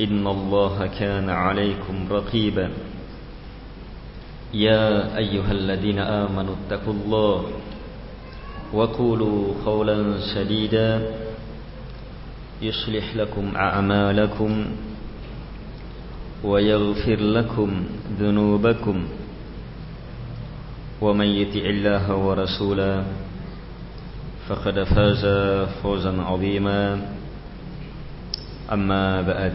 إن الله كان عليكم رقيبا. يا أيها الذين آمنوا اتقوا الله وقولوا قولا سديدا يصلح لكم أعمالكم ويغفر لكم ذنوبكم ومن يطع الله ورسوله فقد فاز فوزا عظيما. أما بعد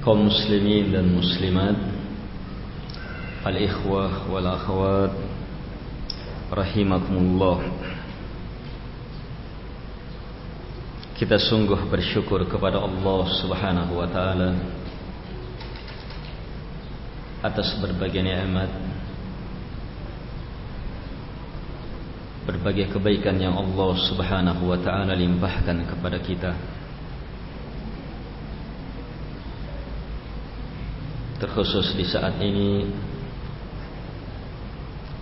Kaum muslimin dan muslimat al-ikhwah wal akhwat rahimakumullah. Kita sungguh bersyukur kepada Allah Subhanahu wa taala atas berbagai nikmat berbagai kebaikan yang Allah Subhanahu wa taala limpahkan kepada kita terkhusus di saat ini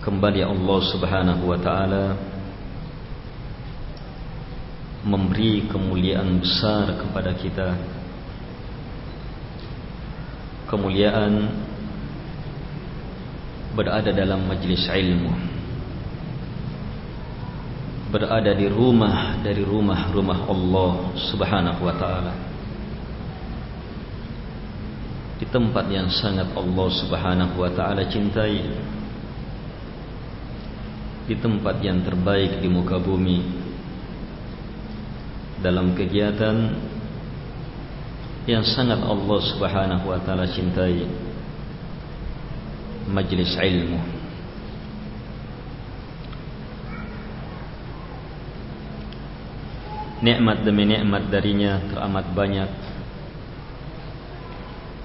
kembali Allah Subhanahu wa taala memberi kemuliaan besar kepada kita. Kemuliaan berada dalam majlis ilmu. Berada di rumah dari rumah-rumah Allah Subhanahu wa taala di tempat yang sangat Allah Subhanahu wa taala cintai. Di tempat yang terbaik di muka bumi. Dalam kegiatan yang sangat Allah Subhanahu wa taala cintai. Majlis ilmu. Nikmat demi nikmat darinya teramat banyak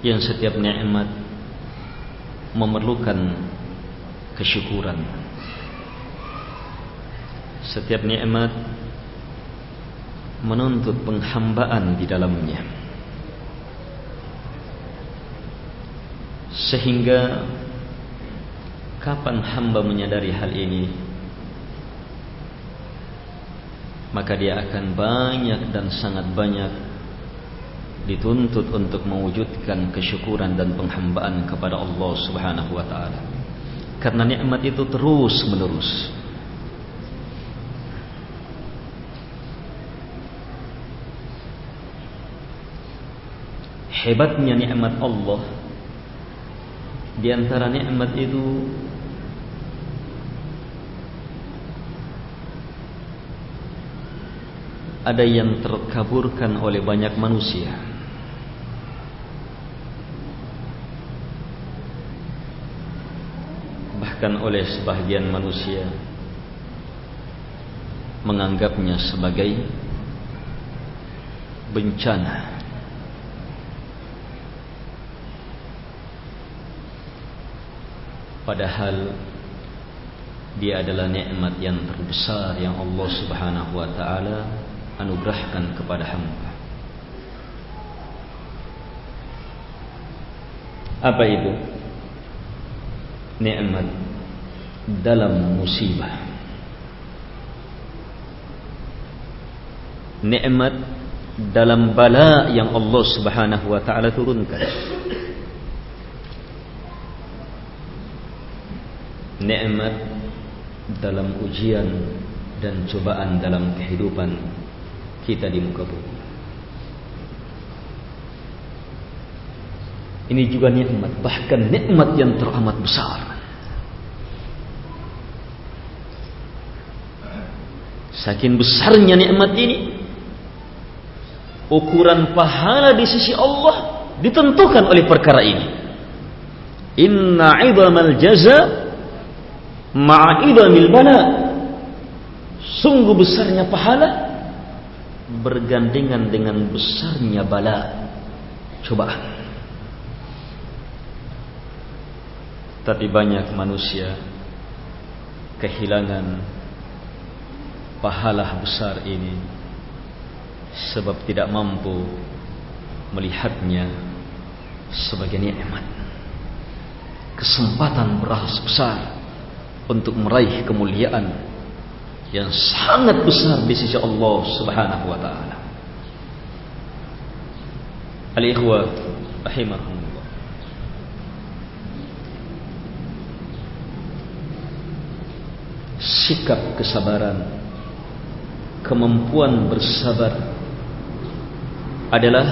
yang setiap nikmat memerlukan kesyukuran. Setiap nikmat menuntut penghambaan di dalamnya. Sehingga kapan hamba menyadari hal ini maka dia akan banyak dan sangat banyak dituntut untuk mewujudkan kesyukuran dan penghambaan kepada Allah Subhanahu wa taala. Karena nikmat itu terus menerus. Hebatnya nikmat Allah di antara nikmat itu ada yang terkaburkan oleh banyak manusia bahkan oleh sebahagian manusia menganggapnya sebagai bencana. Padahal dia adalah nikmat yang terbesar yang Allah Subhanahu wa taala anugerahkan kepada hamba. Apa itu? Nikmat dalam musibah. Nikmat dalam bala yang Allah Subhanahu wa taala turunkan. Nikmat dalam ujian dan cobaan dalam kehidupan kita di muka bumi. Ini juga nikmat bahkan nikmat yang teramat besar saking besarnya nikmat ini ukuran pahala di sisi Allah ditentukan oleh perkara ini. Inna idamal jaza ma'a idamil bala. Sungguh besarnya pahala bergandengan dengan besarnya bala cobaan. Tapi banyak manusia kehilangan pahala besar ini sebab tidak mampu melihatnya sebagai nikmat. Kesempatan beras besar untuk meraih kemuliaan yang sangat besar di sisi Allah Subhanahu wa taala. Al-ikhwa rahimahumullah sikap kesabaran kemampuan bersabar adalah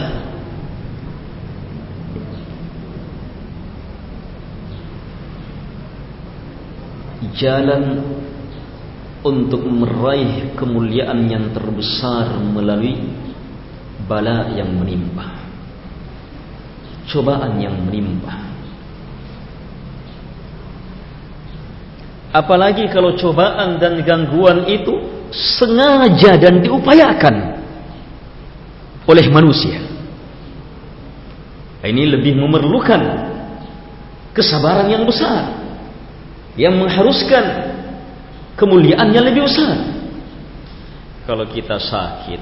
jalan untuk meraih kemuliaan yang terbesar melalui bala yang menimpa cobaan yang menimpa apalagi kalau cobaan dan gangguan itu sengaja dan diupayakan oleh manusia. Ini lebih memerlukan kesabaran yang besar yang mengharuskan kemuliaan yang lebih besar. Kalau kita sakit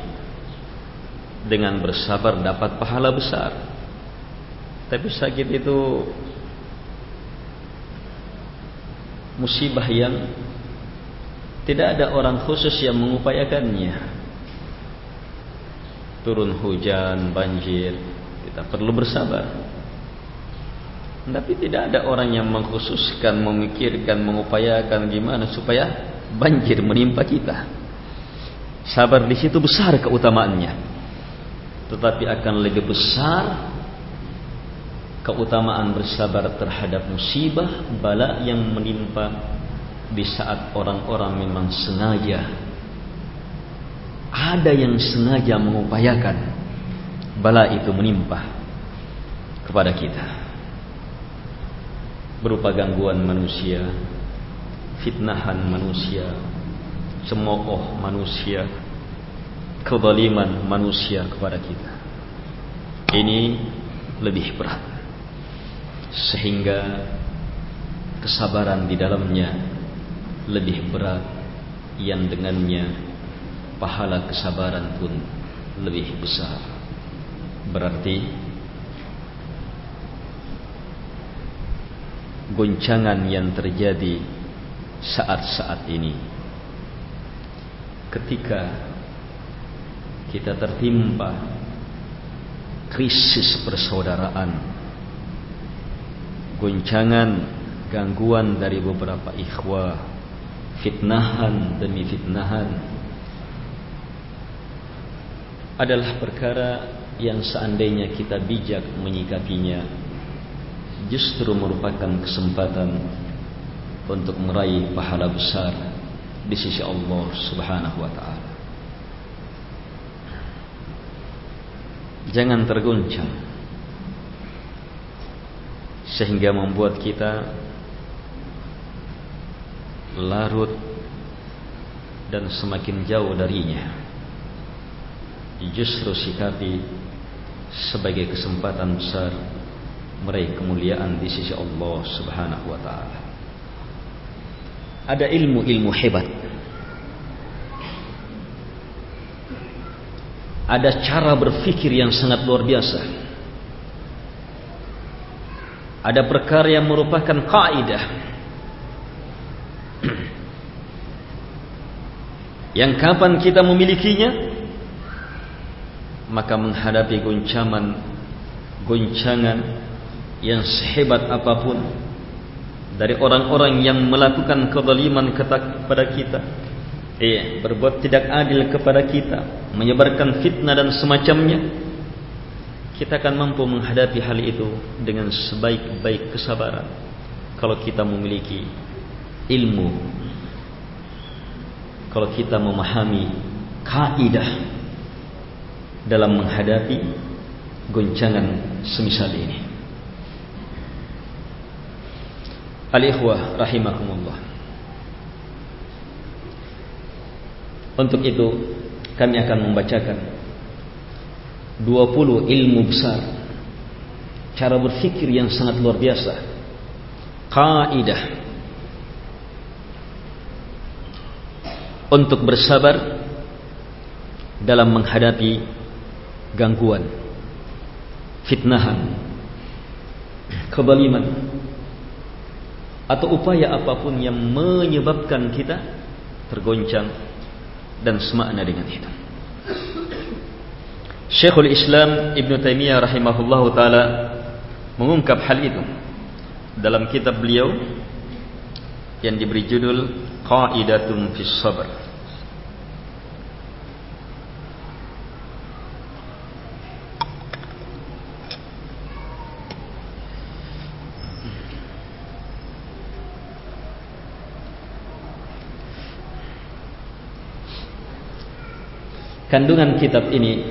dengan bersabar dapat pahala besar. Tapi sakit itu musibah yang tidak ada orang khusus yang mengupayakannya turun hujan, banjir, kita perlu bersabar. Tapi tidak ada orang yang mengkhususkan, memikirkan, mengupayakan gimana supaya banjir menimpa kita. Sabar di situ besar keutamaannya. Tetapi akan lebih besar keutamaan bersabar terhadap musibah, bala yang menimpa di saat orang-orang memang sengaja ada yang sengaja mengupayakan bala itu menimpa kepada kita. Berupa gangguan manusia fitnahan manusia cemooh manusia kezaliman manusia kepada kita. Ini lebih berat. Sehingga kesabaran di dalamnya lebih berat yang dengannya pahala kesabaran pun lebih besar. Berarti goncangan yang terjadi saat-saat ini ketika kita tertimpa krisis persaudaraan goncangan gangguan dari beberapa ikhwah fitnahan demi fitnahan adalah perkara yang seandainya kita bijak menyikapinya justru merupakan kesempatan untuk meraih pahala besar di sisi Allah Subhanahu wa taala. Jangan terguncang sehingga membuat kita larut dan semakin jauh darinya. Justru sikapi sebagai kesempatan besar meraih kemuliaan di sisi Allah Subhanahu wa taala. Ada ilmu-ilmu hebat. Ada cara berfikir yang sangat luar biasa. Ada perkara yang merupakan kaidah yang kapan kita memilikinya? Maka menghadapi goncangan goncangan yang sehebat apapun dari orang-orang yang melakukan kezaliman kepada kita. Eh berbuat tidak adil kepada kita menyebarkan fitnah dan semacamnya kita akan mampu menghadapi hal itu dengan sebaik-baik kesabaran kalau kita memiliki ilmu kalau kita memahami kaidah dalam menghadapi goncangan semisal ini. Al-ikhwah rahimakumullah. Untuk itu kami akan membacakan 20 ilmu besar cara berfikir yang sangat luar biasa. Kaidah untuk bersabar dalam menghadapi gangguan, fitnahan, kebaliman atau upaya apapun yang menyebabkan kita tergoncang dan semakna dengan itu. Syekhul Islam Ibn Taimiyah rahimahullah taala mengungkap hal itu dalam kitab beliau yang diberi judul Qaidatun fis Sabr. Kandungan kitab ini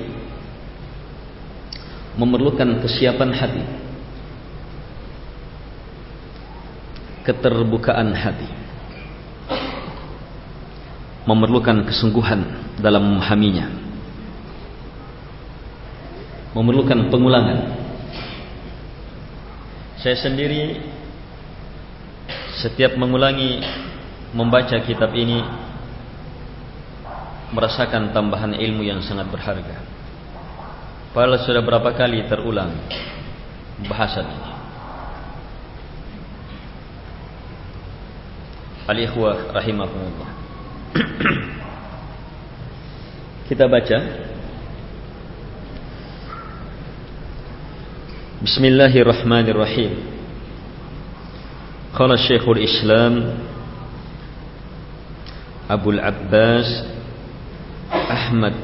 memerlukan kesiapan hati, keterbukaan hati, memerlukan kesungguhan dalam memahaminya, memerlukan pengulangan. Saya sendiri setiap mengulangi membaca kitab ini merasakan tambahan ilmu yang sangat berharga. Padahal sudah berapa kali terulang bahasan ini. Al-Ikhwah rahimahumullah. Kita baca. Bismillahirrahmanirrahim. Qala Syekhul Islam Abu Al-Abbas Ahmad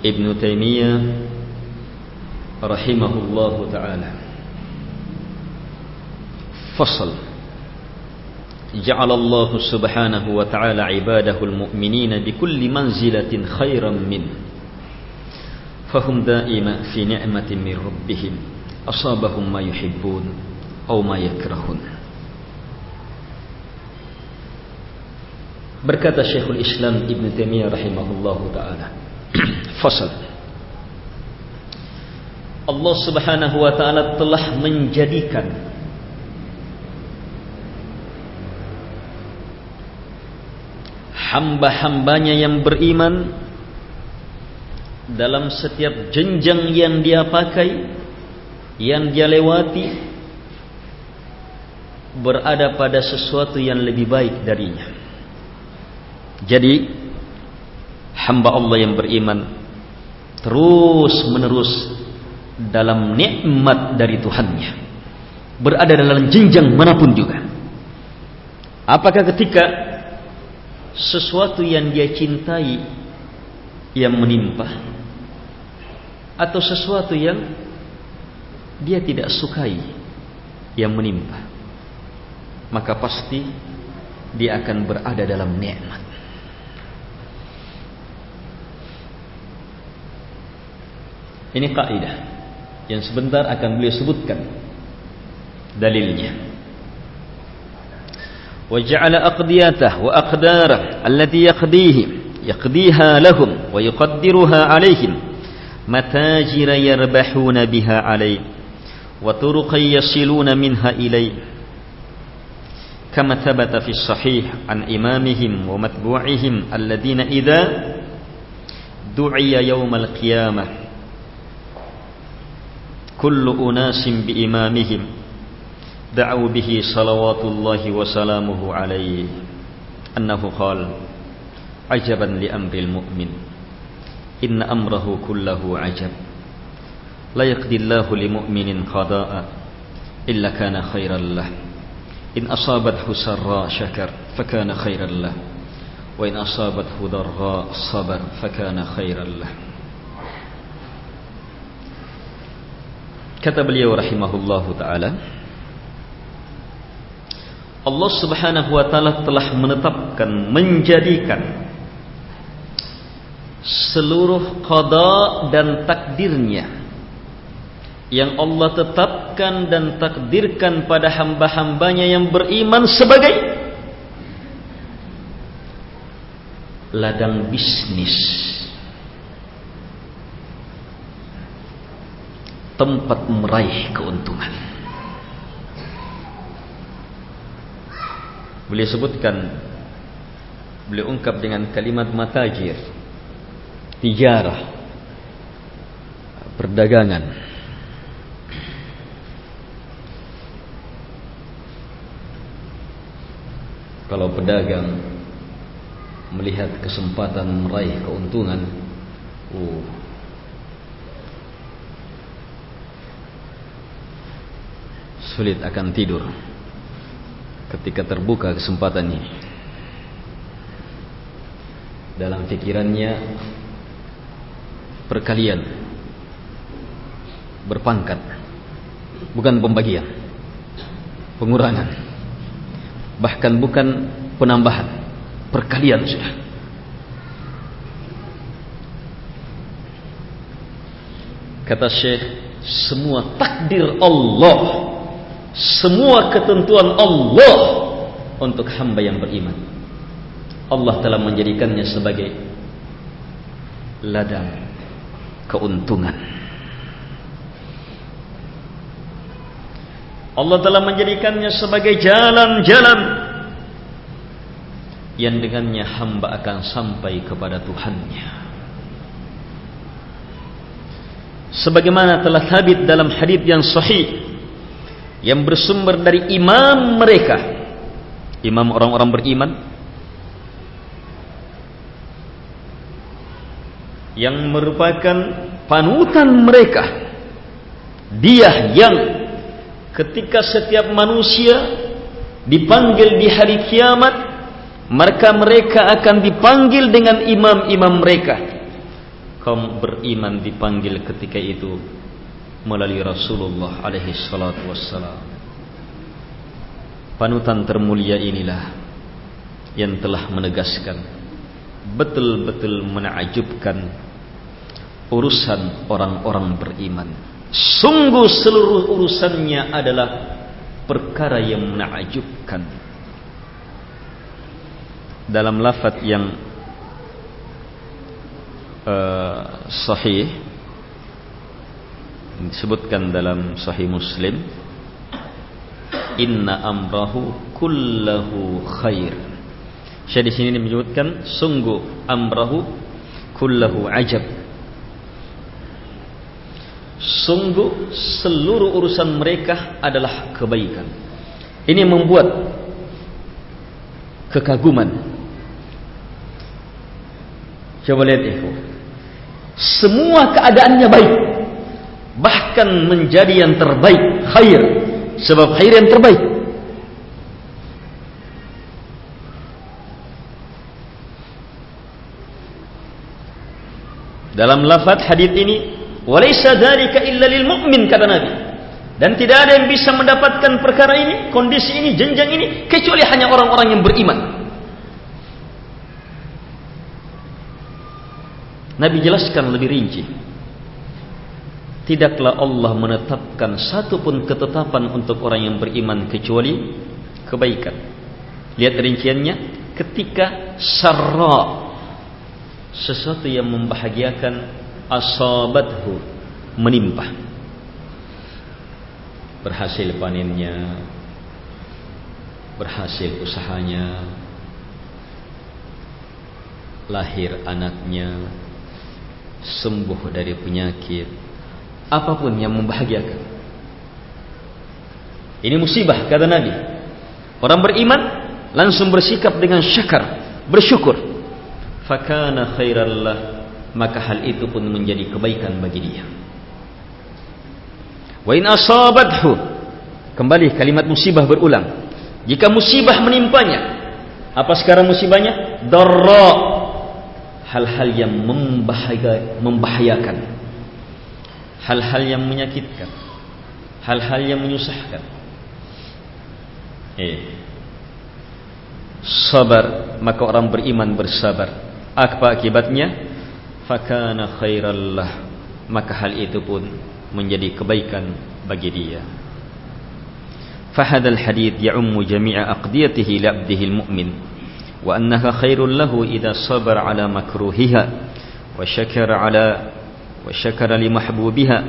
Ibn Taymiyah rahimahullahu taala fasal ja'ala Allah subhanahu wa ta'ala ibadahu al-mu'minina bi kulli manzilatin khairan min fahum da'ima fi ni'matin min rabbihim asabahum ma yuhibbun aw ma yakrahun Berkata Syekhul Islam Ibn Taimiyah rahimahullahu taala. Fasal. Allah Subhanahu wa taala telah menjadikan hamba-hambanya yang beriman dalam setiap jenjang yang dia pakai yang dia lewati berada pada sesuatu yang lebih baik darinya jadi hamba Allah yang beriman terus menerus dalam nikmat dari Tuhannya berada dalam jenjang manapun juga. Apakah ketika sesuatu yang dia cintai yang menimpa atau sesuatu yang dia tidak sukai yang menimpa maka pasti dia akan berada dalam nikmat Ini kaidah yang sebentar akan beliau sebutkan dalilnya. وجعل أقضياته وأقداره التي يقضيه يقضيها لهم ويقدرها عليهم. متاجر يربحون بها عليه وطرقا يصلون منها إليه كما ثبت في الصحيح عن إمامهم ومتبوعهم الذين إذا دعي يوم القيامة كل أناس بإمامهم. دعوا به صلوات الله وسلامه عليه. أنه قال عجبا لأمر المؤمن. إن أمره كله عجب. لا يقضي الله لمؤمن قضاء إلا كان خيرا له. إن أصابته سراء شكر فكان خيرا له. وإن أصابته ضراء صبر فكان خيرا له. كتب لي رحمه الله تعالى Allah subhanahu wa ta'ala telah menetapkan, menjadikan seluruh qada dan takdirnya yang Allah tetapkan dan takdirkan pada hamba-hambanya yang beriman sebagai ladang bisnis tempat meraih keuntungan Boleh sebutkan Boleh ungkap dengan kalimat matajir Tijarah Perdagangan. Kalau pedagang Melihat kesempatan meraih keuntungan Oh Sulit akan tidur ketika terbuka kesempatan ini. Dalam fikirannya perkalian berpangkat bukan pembagian pengurangan bahkan bukan penambahan perkalian sudah. Kata Syekh semua takdir Allah semua ketentuan Allah untuk hamba yang beriman. Allah telah menjadikannya sebagai ladang keuntungan. Allah telah menjadikannya sebagai jalan-jalan yang dengannya hamba akan sampai kepada Tuhannya. Sebagaimana telah habit dalam hadis yang sahih yang bersumber dari imam mereka. Imam orang-orang beriman. Yang merupakan panutan mereka. Dia yang ketika setiap manusia dipanggil di hari kiamat maka mereka akan dipanggil dengan imam-imam mereka. Kaum beriman dipanggil ketika itu melalui Rasulullah alaihi salatu wassalam. Panutan termulia inilah yang telah menegaskan betul-betul menakjubkan urusan orang-orang beriman. Sungguh seluruh urusannya adalah perkara yang menakjubkan. Dalam lafaz yang uh, sahih disebutkan dalam sahih muslim inna amrahu kullahu khair. Syekh di sini menyebutkan sungguh amrahu kullahu ajab. Sungguh seluruh urusan mereka adalah kebaikan. Ini membuat kekaguman. Coba lihat itu semua keadaannya baik bahkan menjadi yang terbaik khair. Sebab khair yang terbaik. Dalam lafaz hadis ini walaysa dzalika illa lil mu'min kata nabi. Dan tidak ada yang bisa mendapatkan perkara ini kondisi ini jenjang ini kecuali hanya orang-orang yang beriman. Nabi jelaskan lebih rinci tidaklah Allah menetapkan satu pun ketetapan untuk orang yang beriman kecuali kebaikan. Lihat rinciannya. Ketika sarra sesuatu yang membahagiakan asabathu menimpa berhasil panennya berhasil usahanya lahir anaknya sembuh dari penyakit apapun yang membahagiakan. Ini musibah kata Nabi. Orang beriman langsung bersikap dengan syakar bersyukur. Fakana khairallah maka hal itu pun menjadi kebaikan bagi dia. Wa in asabathu kembali kalimat musibah berulang. Jika musibah menimpanya apa sekarang musibahnya? Darra hal-hal yang membahayakan hal-hal yang menyakitkan hal-hal yang menyusahkan eh sabar maka orang beriman bersabar apa akibatnya fakana khairallah maka hal itu pun menjadi kebaikan bagi dia فهذا الحديث يعم جميع أقضيته لعبده المؤمن وأنها خير له إذا صبر على مكروهها وشكر على وشكر لمحبوبها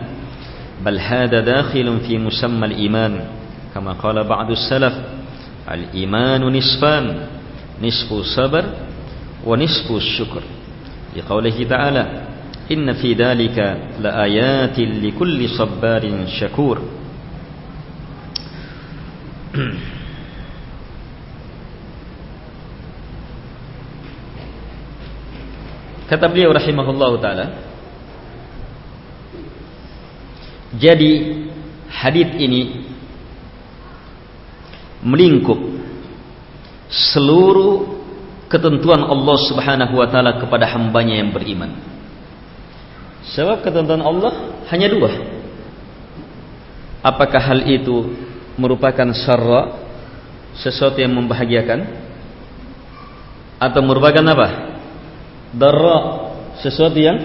بل هذا داخل في مسمى الإيمان. كما قال بعض السلف الإيمان نصفان نصف الصبر ونصف الشكر. لقوله تعالى إن في ذلك لآيات لكل صبار شكور. Kata beliau rahimahullah taala Jadi hadis ini melingkup seluruh ketentuan Allah Subhanahu wa taala kepada hambanya yang beriman. Sebab ketentuan Allah hanya dua. Apakah hal itu merupakan syarra sesuatu yang membahagiakan atau merupakan apa darra sesuatu yang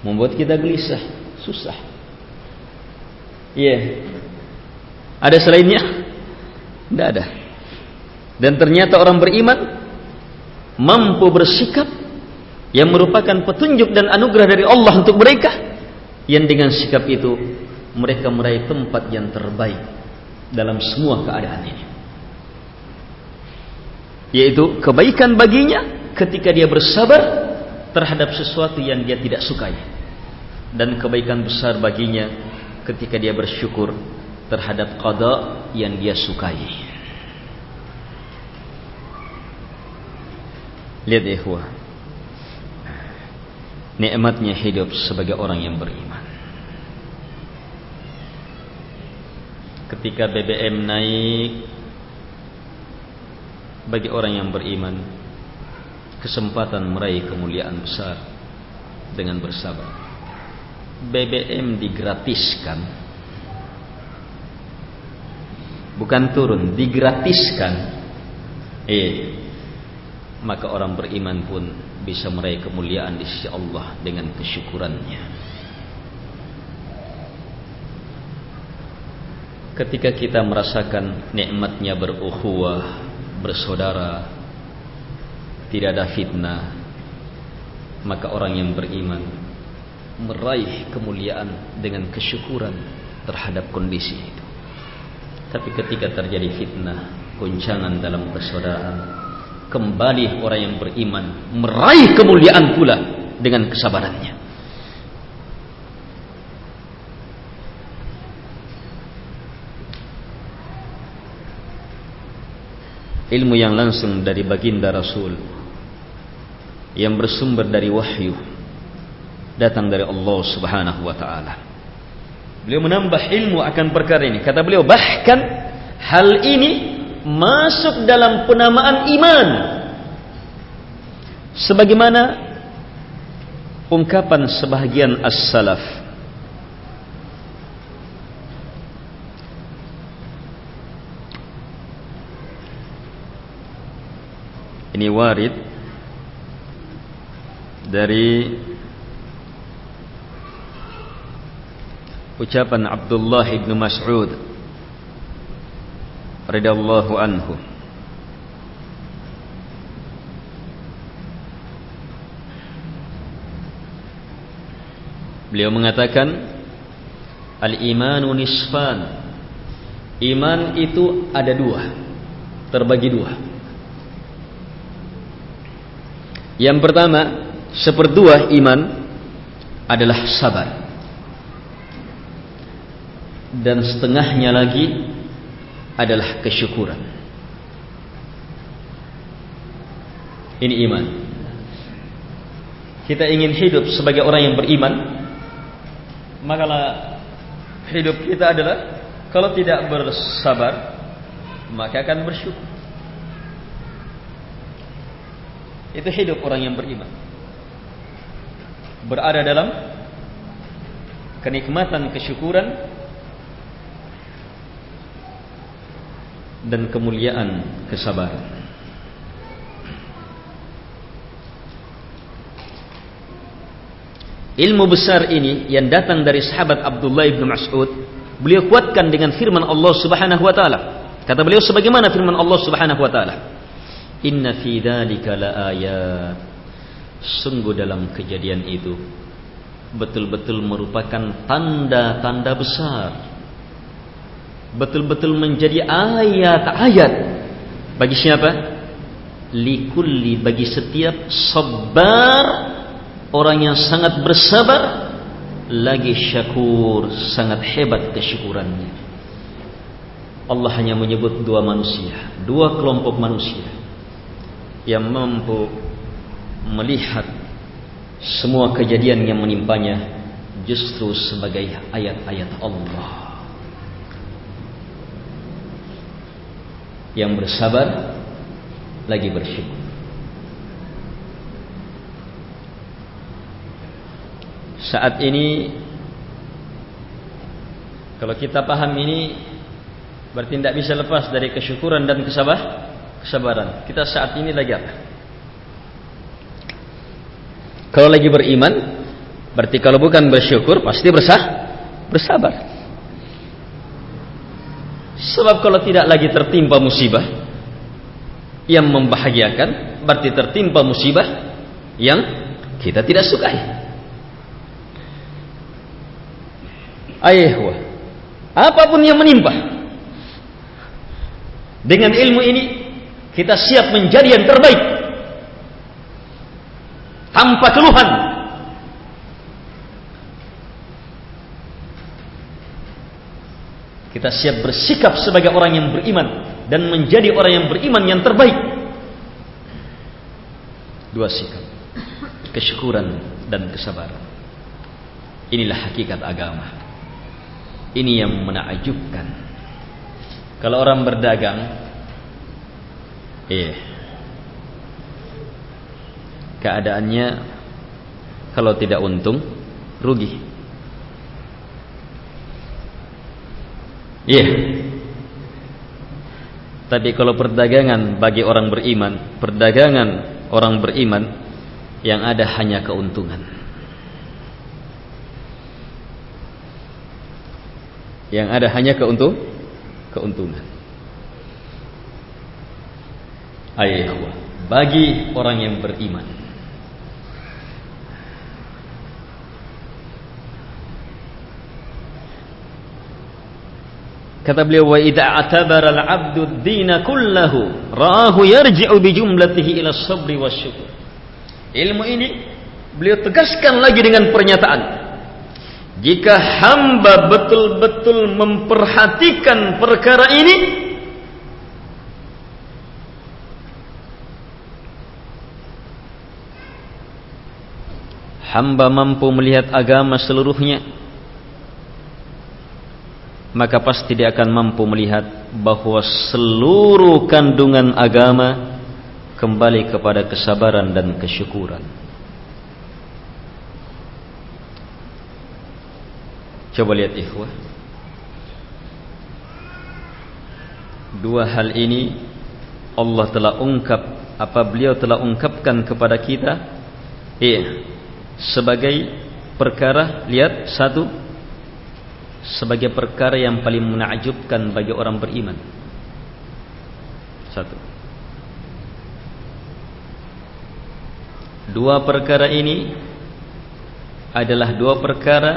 membuat kita gelisah susah iya. Ada selainnya? Tidak ada. Dan ternyata orang beriman mampu bersikap yang merupakan petunjuk dan anugerah dari Allah untuk mereka yang dengan sikap itu mereka meraih tempat yang terbaik dalam semua keadaan ini. Yaitu kebaikan baginya ketika dia bersabar terhadap sesuatu yang dia tidak sukai. Dan kebaikan besar baginya ketika dia bersyukur terhadap qada yang dia sukai. Lihat ikhwah nikmatnya hidup sebagai orang yang beriman. Ketika BBM naik bagi orang yang beriman kesempatan meraih kemuliaan besar dengan bersabar BBM digratiskan. Bukan turun digratiskan. Eh maka orang beriman pun bisa meraih kemuliaan di sisi Allah dengan kesyukurannya. Ketika kita merasakan nikmatnya berukhuwah, bersaudara, tidak ada fitnah, maka orang yang beriman meraih kemuliaan dengan kesyukuran terhadap kondisi itu. Tapi ketika terjadi fitnah, guncangan dalam persaudaraan, kembali orang yang beriman meraih kemuliaan pula dengan kesabarannya. ilmu yang langsung dari baginda Rasul yang bersumber dari wahyu datang dari Allah Subhanahu wa taala. Beliau menambah ilmu akan perkara ini. Kata beliau bahkan hal ini masuk dalam penamaan iman. Sebagaimana ungkapan sebahagian as-salaf ini warid dari ucapan Abdullah ibn Mas'ud radhiyallahu anhu. Beliau mengatakan al-imanu nisfan. Iman itu ada dua terbagi dua. Yang pertama seperdua iman adalah sabar. Dan setengahnya lagi Adalah kesyukuran. Ini iman. Kita ingin hidup sebagai orang yang beriman. Makalah hidup kita adalah kalau tidak bersabar maka akan bersyukur. Itu hidup orang yang beriman. Berada dalam kenikmatan kesyukuran dan kemuliaan kesabaran Ilmu besar ini yang datang dari sahabat Abdullah bin Mas'ud, beliau kuatkan dengan firman Allah Subhanahu wa taala. Kata beliau sebagaimana firman Allah Subhanahu wa taala, "Inna fi dzalika laayat." Sungguh dalam kejadian itu betul-betul merupakan tanda-tanda besar. Betul-betul menjadi ayat-ayat bagi siapa? Likulli bagi setiap sabar orang yang sangat bersabar lagi syakur sangat hebat kesyukurannya Allah hanya menyebut dua manusia dua kelompok manusia yang mampu melihat semua kejadian yang menimpanya justru sebagai ayat-ayat Allah yang bersabar lagi bersyukur. Saat ini kalau kita paham ini berarti tidak bisa lepas dari kesyukuran dan kesabar kesabaran. Kita saat ini lagi apa? Kalau lagi beriman berarti kalau bukan bersyukur pasti bersah bersabar sebab kalau tidak lagi tertimpa musibah yang membahagiakan berarti tertimpa musibah yang kita tidak sukai. Ayahwa apa pun yang menimpa dengan ilmu ini kita siap menjadi yang terbaik. Tanpa keluhan kita siap bersikap sebagai orang yang beriman dan menjadi orang yang beriman yang terbaik dua sikap kesyukuran dan kesabaran inilah hakikat agama ini yang menakjubkan. Kalau orang berdagang, eh, keadaannya kalau tidak untung, rugi. Iya. Yeah. Tapi kalau perdagangan bagi orang beriman, perdagangan orang beriman yang ada hanya keuntungan. yang ada hanya keuntung keuntungan ayahwa bagi orang yang beriman kata beliau wa idza atabara al-'abdu ad-din kullahu ra'ahu yarji'u bi jumlatihi ila as-sabr wasyukur ilmu ini beliau tegaskan lagi dengan pernyataan. Jika hamba betul-betul memperhatikan perkara ini hamba mampu melihat agama seluruhnya maka pasti dia akan mampu melihat bahawa seluruh kandungan agama kembali kepada kesabaran dan kesyukuran. Coba lihat ikhwah. Dua hal ini Allah telah ungkap Apa beliau telah ungkapkan kepada kita. Iya Sebagai perkara Lihat satu Sebagai perkara yang paling menakjubkan Bagi orang beriman. Satu. Dua perkara ini adalah dua perkara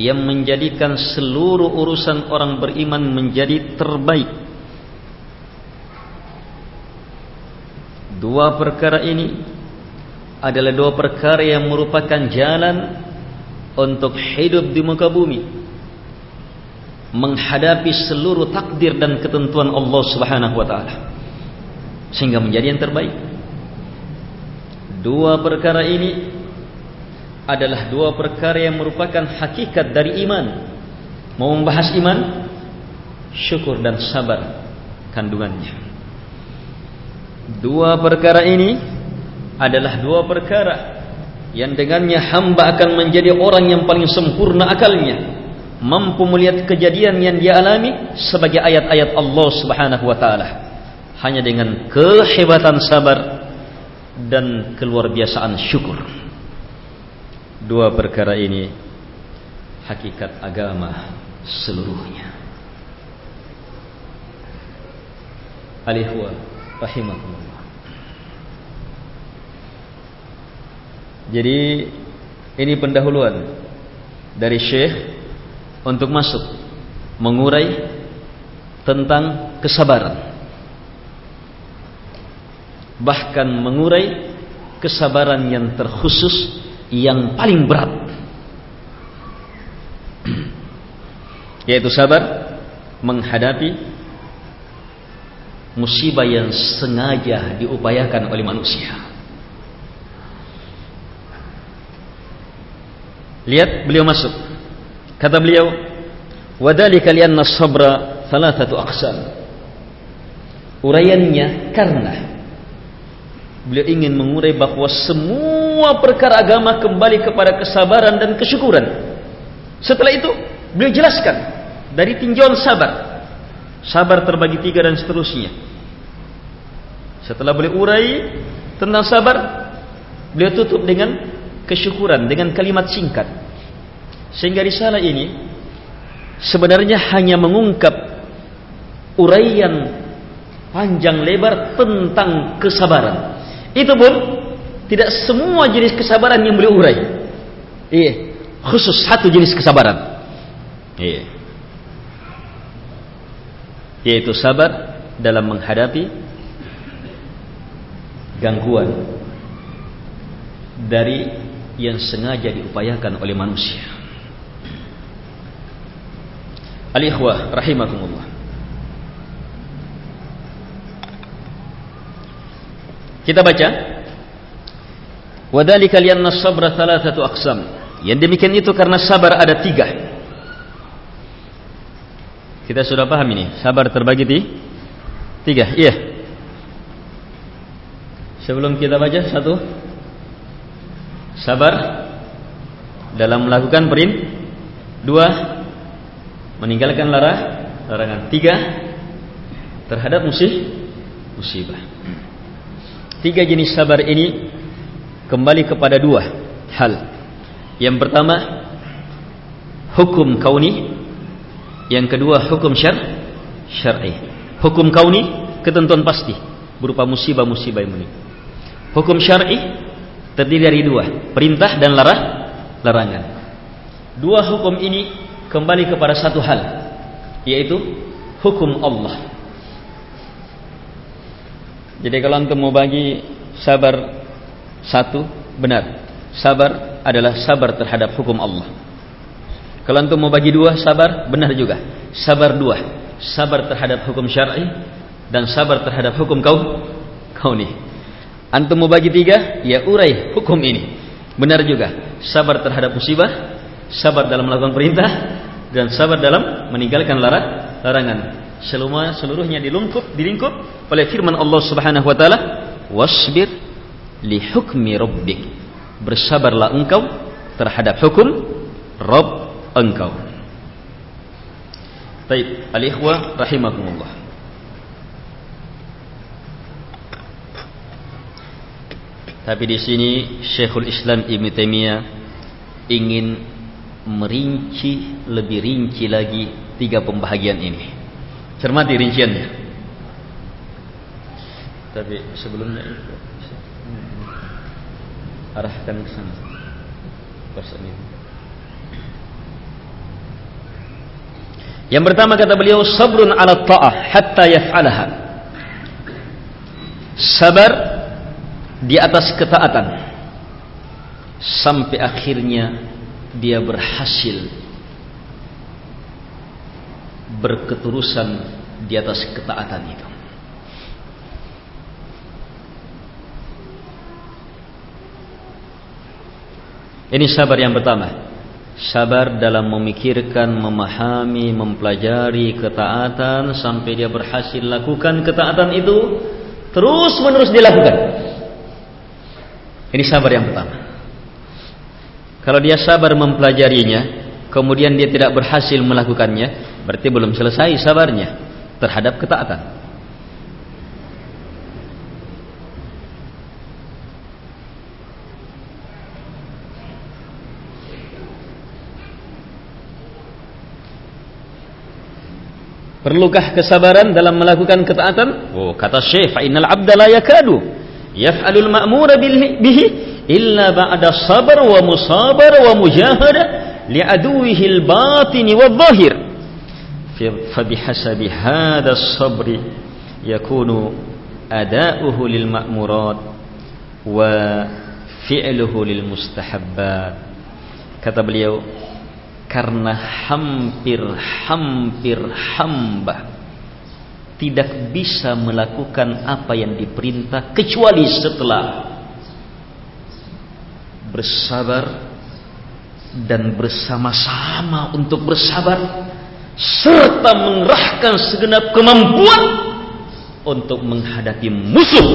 yang menjadikan seluruh urusan orang beriman menjadi terbaik. Dua perkara ini adalah dua perkara yang merupakan jalan untuk hidup di muka bumi menghadapi seluruh takdir dan ketentuan Allah Subhanahu wa taala sehingga menjadi yang terbaik. Dua perkara ini adalah dua perkara yang merupakan hakikat dari iman. Mau membahas iman, syukur dan sabar kandungannya. Dua perkara ini adalah dua perkara yang dengannya hamba akan menjadi orang yang paling sempurna akalnya, mampu melihat kejadian yang dia alami sebagai ayat-ayat Allah Subhanahu wa taala. Hanya dengan kehebatan sabar dan keluar biasaan syukur. Dua perkara ini hakikat agama seluruhnya. Alihwa rahimakumullah. Jadi ini pendahuluan dari Syekh untuk masuk mengurai tentang kesabaran. Bahkan mengurai kesabaran yang terkhusus yang paling berat. Yaitu sabar menghadapi musibah yang sengaja diupayakan oleh manusia. Lihat beliau masuk kata beliau wadhalika lianna sabra thalathatu aqsam uraiannya karena Beliau ingin mengurai bahawa semua perkara agama kembali kepada kesabaran dan kesyukuran. Setelah itu, beliau jelaskan dari tinjauan sabar. Sabar terbagi tiga dan seterusnya. Setelah beliau urai tentang sabar, beliau tutup dengan kesyukuran, dengan kalimat singkat. Sehingga risalah ini sebenarnya hanya mengungkap uraian panjang lebar tentang kesabaran. Itu pun tidak semua jenis kesabaran yang boleh urai. Iya, khusus satu jenis kesabaran. Iya. Yaitu sabar dalam menghadapi gangguan dari yang sengaja diupayakan oleh manusia. Al-ikhwah rahimakumullah. Kita baca. Wadhalika lianna sabra thalathatu aqsam. Yang demikian itu karena sabar ada tiga. Kita sudah paham ini. Sabar terbagi di tiga. Iya. Sebelum kita baca satu. Sabar dalam melakukan perin. Dua. Meninggalkan larah. Larangan. Tiga. Terhadap musih. Musibah. Tiga jenis sabar ini kembali kepada dua hal. Yang pertama hukum kauni, yang kedua hukum syar syar'i. Hukum kauni ketentuan pasti berupa musibah-musibah menimpa. Hukum syar'i terdiri dari dua, perintah dan larah larangan. Dua hukum ini kembali kepada satu hal, yaitu hukum Allah. Jadi kalau antum mau bagi sabar satu benar. Sabar adalah sabar terhadap hukum Allah. Kalau antum mau bagi dua sabar benar juga. Sabar dua. Sabar terhadap hukum syar'i dan sabar terhadap hukum kau kauni. Antum mau bagi tiga ya urai hukum ini. Benar juga. Sabar terhadap musibah, sabar dalam melakukan perintah dan sabar dalam meninggalkan larangan. Seluruhnya seluruhnya dilungkup dilingkup oleh firman Allah Subhanahu wa taala wasbir li hukmi rabbik. Bersabarlah engkau terhadap hukum rabb engkau. Baik al-ikhwah rahimakumullah. Tapi di sini Syekhul Islam Ibn Taimiyah ingin merinci lebih rinci lagi tiga pembahagian ini. Cermati rinciannya. Tapi sebelumnya itu arahkan ke sana. Persenin. Yang pertama kata beliau sabrun ala ta'ah hatta yaf'alaha. Sabar di atas ketaatan sampai akhirnya dia berhasil berketerusan di atas ketaatan itu. Ini sabar yang pertama. Sabar dalam memikirkan, memahami, mempelajari ketaatan sampai dia berhasil lakukan ketaatan itu terus menerus dilakukan. Ini sabar yang pertama. Kalau dia sabar mempelajarinya, kemudian dia tidak berhasil melakukannya, berarti belum selesai sabarnya terhadap ketaatan. Perlukah kesabaran dalam melakukan ketaatan? Oh, kata Syekh, fa innal 'abda la yakadu yaf'alul ma'mura bihi illa ba'da sabar wa musabar wa mujahada li'aduwihi al-batin wa adh-dhahir. Fa bihasabi hadha as-sabr yakunu ada'uhu lil ma'murat wa fi'luhu lil mustahabbat. Kata beliau, karena hampir-hampir hamba tidak bisa melakukan apa yang diperintah kecuali setelah bersabar dan bersama-sama untuk bersabar serta mengerahkan segenap kemampuan untuk menghadapi musuh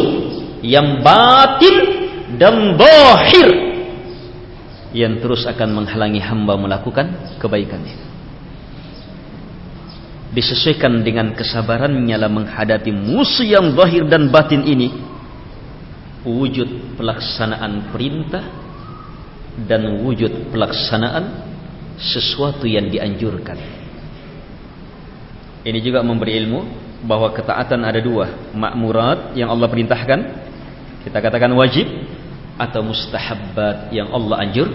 yang batin dan zahir yang terus akan menghalangi hamba melakukan kebaikan itu. Disesuaikan dengan kesabarannya dalam menghadapi musuh yang zahir dan batin ini, wujud pelaksanaan perintah dan wujud pelaksanaan sesuatu yang dianjurkan. Ini juga memberi ilmu bahwa ketaatan ada dua, makmurat yang Allah perintahkan, kita katakan wajib, atau mustahabbat yang Allah anjur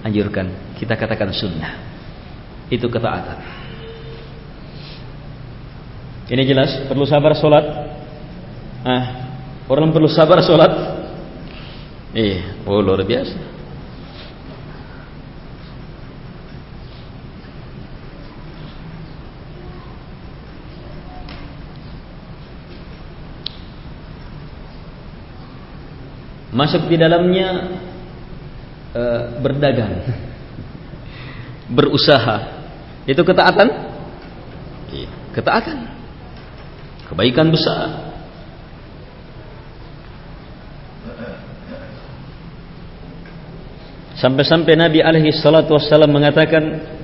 anjurkan kita katakan sunnah itu ketaatan ini jelas perlu sabar solat. Ah orang perlu sabar solat. Eh oh luar biasa. Masuk di dalamnya e, berdagang. Berusaha. Itu ketaatan? Iya, ketaatan kebaikan besar. Sampai-sampai Nabi alaihi salatu wassalam mengatakan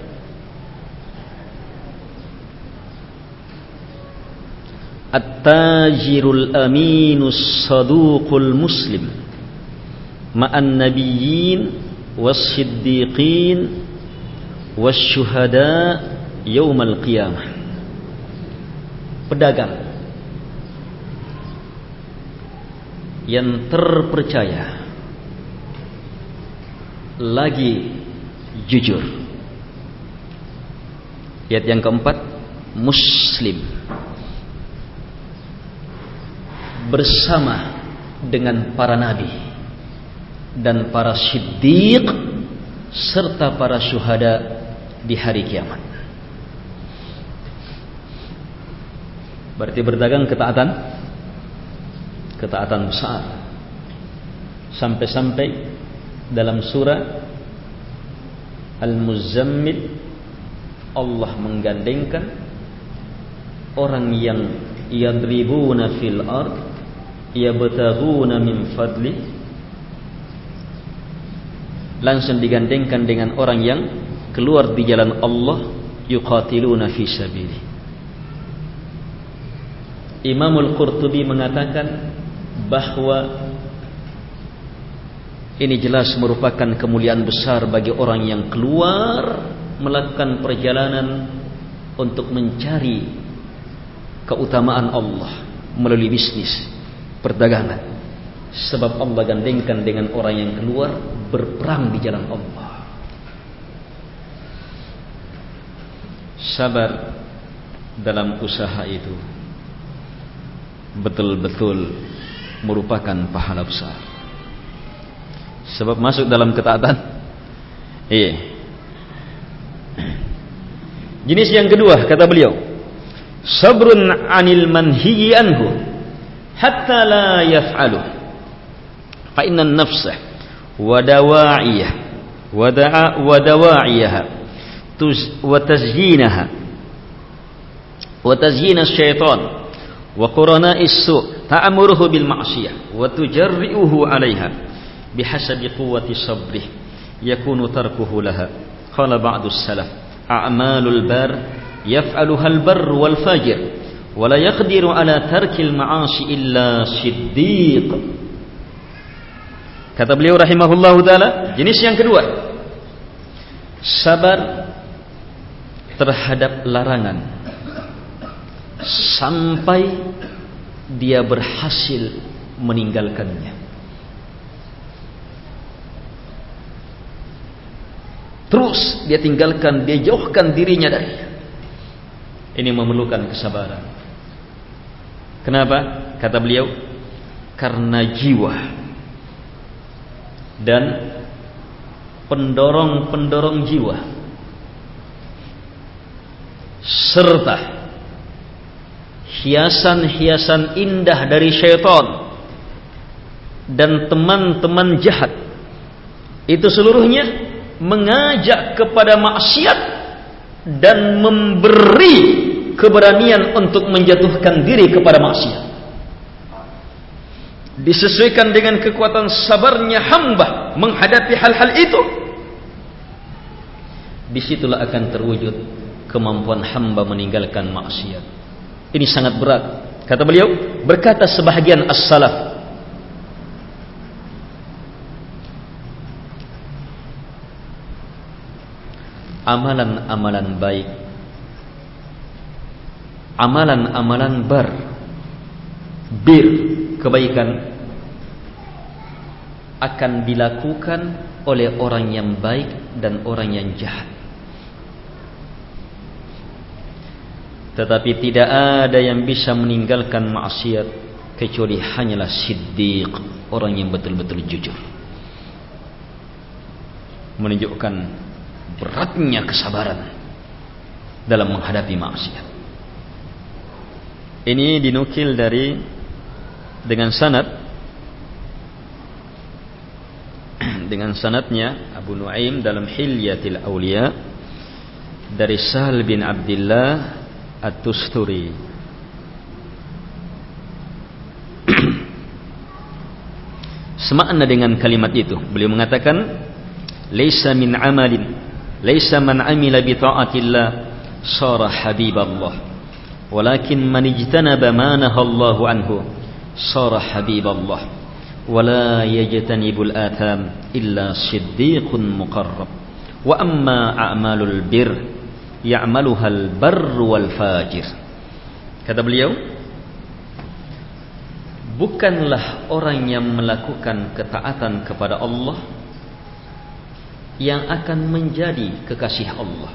At-tajirul aminus saduqul muslim ma'an nabiyyin was-siddiqin was-syuhada yaumal qiyamah. Pedagang yang terpercaya lagi jujur ayat yang keempat muslim bersama dengan para nabi dan para siddiq serta para syuhada di hari kiamat. Berarti berdagang ketaatan ketaatan besar. Sampai-sampai dalam surah Al-Muzammil Allah menggandengkan orang yang yadribuna fil ard yabtaguna min fadli langsung digandengkan dengan orang yang keluar di jalan Allah yuqatiluna fi sabili Imam Al-Qurtubi mengatakan bahawa ini jelas merupakan kemuliaan besar bagi orang yang keluar melakukan perjalanan untuk mencari keutamaan Allah melalui bisnis perdagangan. Sebab Allah gandengkan dengan orang yang keluar berperang di jalan Allah. Sabar dalam usaha itu. Betul-betul merupakan pahala besar. Sebab masuk dalam ketaatan. Iya. Jenis yang kedua kata beliau, sabrun 'anil manhiyi anhu hatta la yaf'alu. Fa inna an-nafsa wa dawa'iyah wa da'a wa dawa'iyaha wa tazyinaha wa tazyin asy-syaitan وقرناء السوء تأمره بالمعصية وتجرئه عليها بحسب قوة صبره يكون تركه لها قال بعض السلف أعمال البر يفعلها البر والفاجر ولا يقدر على ترك المعاصي إلا صديق kata beliau rahimahullah taala jenis yang kedua sabar terhadap larangan sampai dia berhasil meninggalkannya. Terus dia tinggalkan, dia jauhkan dirinya dari. Ini memerlukan kesabaran. Kenapa? Kata beliau, karena jiwa dan pendorong-pendorong jiwa serta hiasan-hiasan indah dari syaitan dan teman-teman jahat. Itu seluruhnya mengajak kepada maksiat dan memberi keberanian untuk menjatuhkan diri kepada maksiat. Disesuaikan dengan kekuatan sabarnya hamba menghadapi hal-hal itu disitulah akan terwujud kemampuan hamba meninggalkan maksiat ini sangat berat. Kata beliau, berkata sebahagian as-salaf. Amalan-amalan baik. Amalan-amalan bar. Bir, kebaikan. Akan dilakukan oleh orang yang baik dan orang yang jahat. Tetapi tidak ada yang bisa meninggalkan maksiat kecuali hanyalah siddiq orang yang betul-betul jujur. Menunjukkan beratnya kesabaran dalam menghadapi maksiat. Ini dinukil dari dengan sanad dengan sanadnya Abu Nuaim dalam Hilyatil Aulia dari Sahal bin Abdullah At-Tusturi. Semakna dengan kalimat itu. Beliau mengatakan Laisa min amalin Laisa man amila bi ta'atillah Sara habiballah Walakin man ijtanaba ma nahallahu anhu Sara habiballah Wala yajtanibul atham Illa siddiqun muqarrab. Wa amma a'malul bir ya'maluha al-barr wal fajir. Kata beliau, bukanlah orang yang melakukan ketaatan kepada Allah yang akan menjadi kekasih Allah.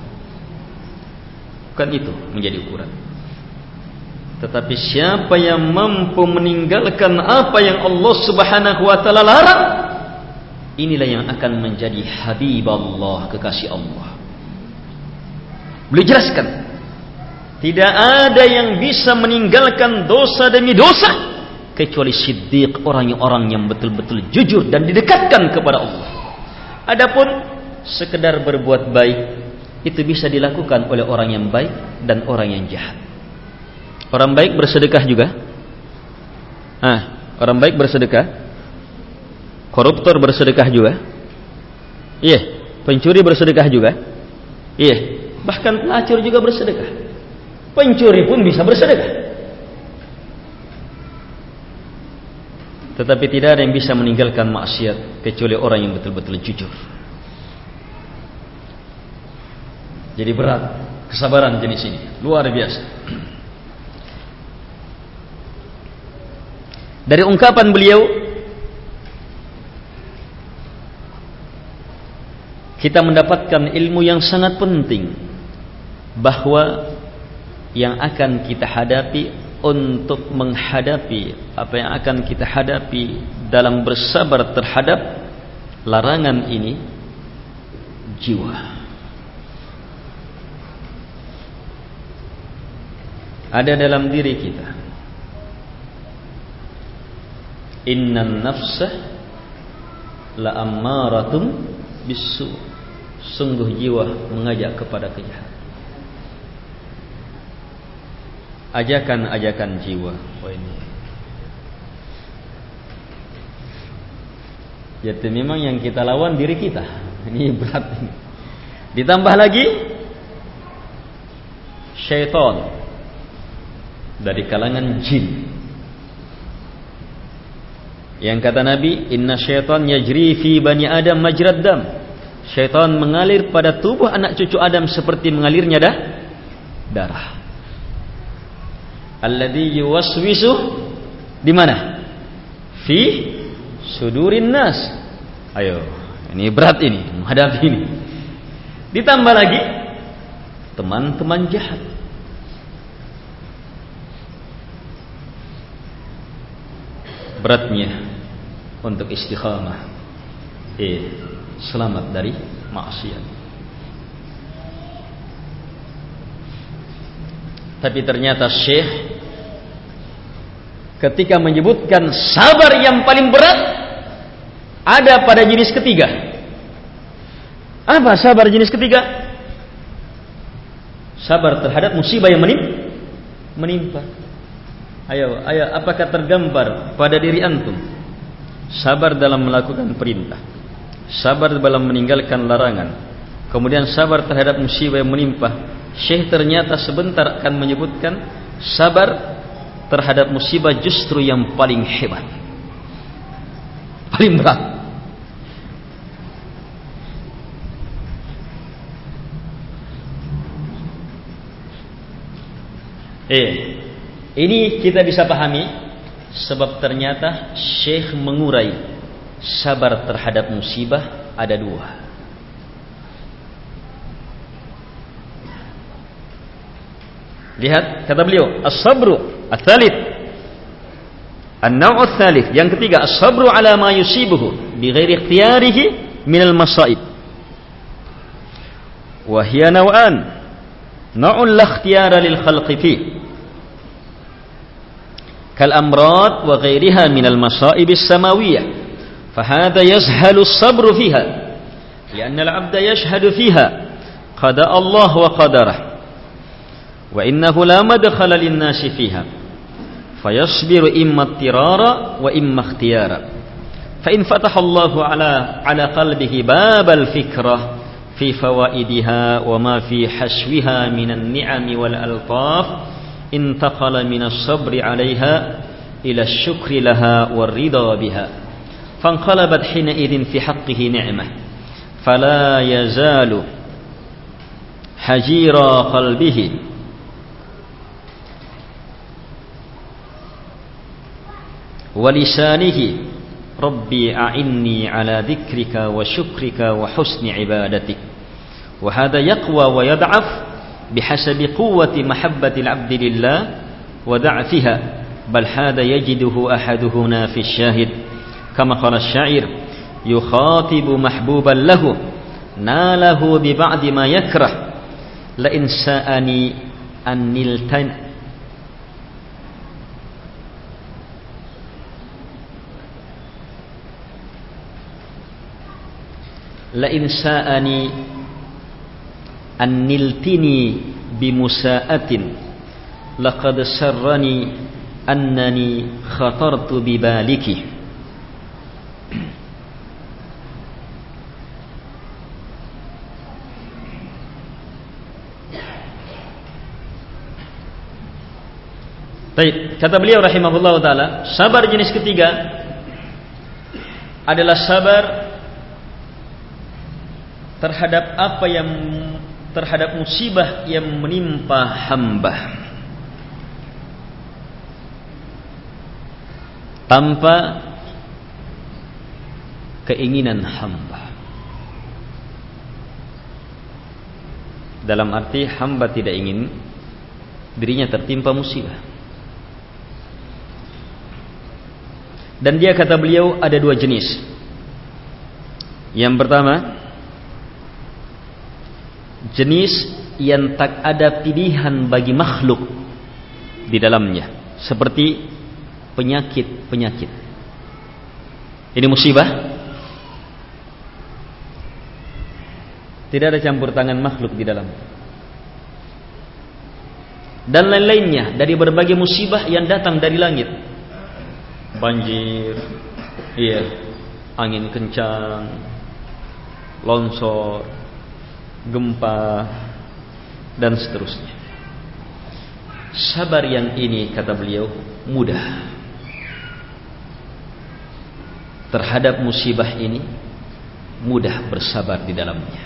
Bukan itu menjadi ukuran. Tetapi siapa yang mampu meninggalkan apa yang Allah Subhanahu wa taala larang, inilah yang akan menjadi habib Allah, kekasih Allah. Beliau jelaskan. Tidak ada yang bisa meninggalkan dosa demi dosa Kecuali siddiq orang-orang yang betul-betul jujur dan didekatkan kepada Allah. Adapun sekedar berbuat baik Itu bisa dilakukan oleh orang yang baik dan orang yang jahat. Orang baik bersedekah juga? Ah, Orang baik bersedekah? Koruptor bersedekah juga? Iya. Pencuri bersedekah juga? Iya. Bahkan pelacur juga bersedekah. Pencuri pun bisa bersedekah. Tetapi tidak ada yang bisa meninggalkan maksiat kecuali orang yang betul-betul jujur. Jadi berat kesabaran jenis ini, luar biasa. Dari ungkapan beliau kita mendapatkan ilmu yang sangat penting bahawa yang akan kita hadapi untuk menghadapi apa yang akan kita hadapi dalam bersabar terhadap larangan ini jiwa. Ada dalam diri kita. Innan nafsa la ammaratum bisu sungguh jiwa mengajak kepada kejahatan ajakan-ajakan jiwa. Oh ini. Jadi memang yang kita lawan diri kita. Ini berat ini. Ditambah lagi syaitan dari kalangan jin. Yang kata Nabi, "Inna syaitan yajri fi bani Adam majrad dam." Syaitan mengalir pada tubuh anak cucu Adam seperti mengalirnya dah darah alladhi yuwaswisu di mana? Fi sudurin nas. Ayo, ini berat ini menghadapi ini. Ditambah lagi teman-teman jahat. Beratnya untuk istiqamah. Eh, selamat dari maksiat. Tapi ternyata Syekh ketika menyebutkan sabar yang paling berat ada pada jenis ketiga. Apa sabar jenis ketiga? Sabar terhadap musibah yang menim menimpa. Ayo, ayo, apakah tergambar pada diri antum? Sabar dalam melakukan perintah. Sabar dalam meninggalkan larangan. Kemudian sabar terhadap musibah yang menimpa Syekh ternyata sebentar akan menyebutkan sabar terhadap musibah justru yang paling hebat. Paling berat. Eh, ini kita bisa pahami sebab ternyata Syekh mengurai sabar terhadap musibah ada dua. Lihat kata beliau, as-sabru ats-tsalits. An-naw' ats-tsalits, yang ketiga as-sabru 'ala ma yusibuhu bi ghairi ikhtiyarihi min al-masa'ib. Wa hiya naw'an. Naw'un la ikhtiyara lil khalqi fi. Kal amrad wa ghairiha min al-masa'ib as-samawiyyah. فهذا يسهل الصبر فيها لأن العبد يشهد فيها قضاء الله وقدره وإنه لا مدخل للناس فيها فيصبر إما اضطرارا وإما اختيارا. فإن فتح الله على على قلبه باب الفكرة في فوائدها وما في حشوها من النعم والألطاف انتقل من الصبر عليها إلى الشكر لها والرضا بها. فانقلبت حينئذ في حقه نعمة فلا يزال حجير قلبه ولسانه ربي أعني على ذكرك وشكرك وحسن عبادتك. وهذا يقوى ويضعف بحسب قوة محبة العبد لله وضعفها بل هذا يجده أحدهنا في الشاهد. كما قال الشاعر يخاطب محبوبا له ناله ببعض ما يكره. لئن ساءني أن la in sa'ani an niltini bi musa'atin laqad sarrani annani khatartu bi baliki Baik, kata beliau rahimahullah taala, sabar jenis ketiga adalah sabar terhadap apa yang terhadap musibah yang menimpa hamba tanpa keinginan hamba dalam arti hamba tidak ingin dirinya tertimpa musibah. Dan dia kata beliau ada dua jenis. Yang pertama, jenis yang tak ada pilihan bagi makhluk di dalamnya, seperti penyakit-penyakit. Ini musibah. Tidak ada campur tangan makhluk di dalam. Dan lain-lainnya dari berbagai musibah yang datang dari langit banjir, iya, angin kencang, longsor, gempa, dan seterusnya. Sabar yang ini kata beliau mudah terhadap musibah ini mudah bersabar di dalamnya.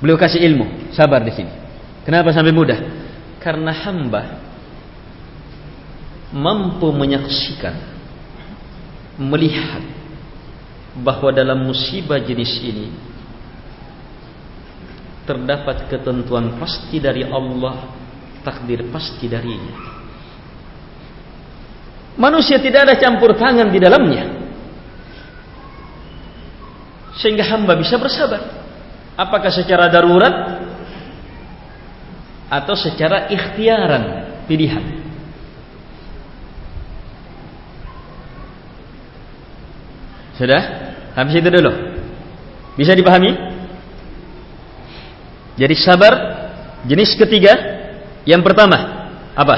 Beliau kasih ilmu sabar di sini. Kenapa sampai mudah? Karena hamba mampu menyaksikan melihat bahawa dalam musibah jenis ini terdapat ketentuan pasti dari Allah takdir pasti darinya manusia tidak ada campur tangan di dalamnya sehingga hamba bisa bersabar apakah secara darurat atau secara ikhtiaran pilihan Sudah? Habis itu dulu. Bisa dipahami? Jadi sabar jenis ketiga yang pertama apa?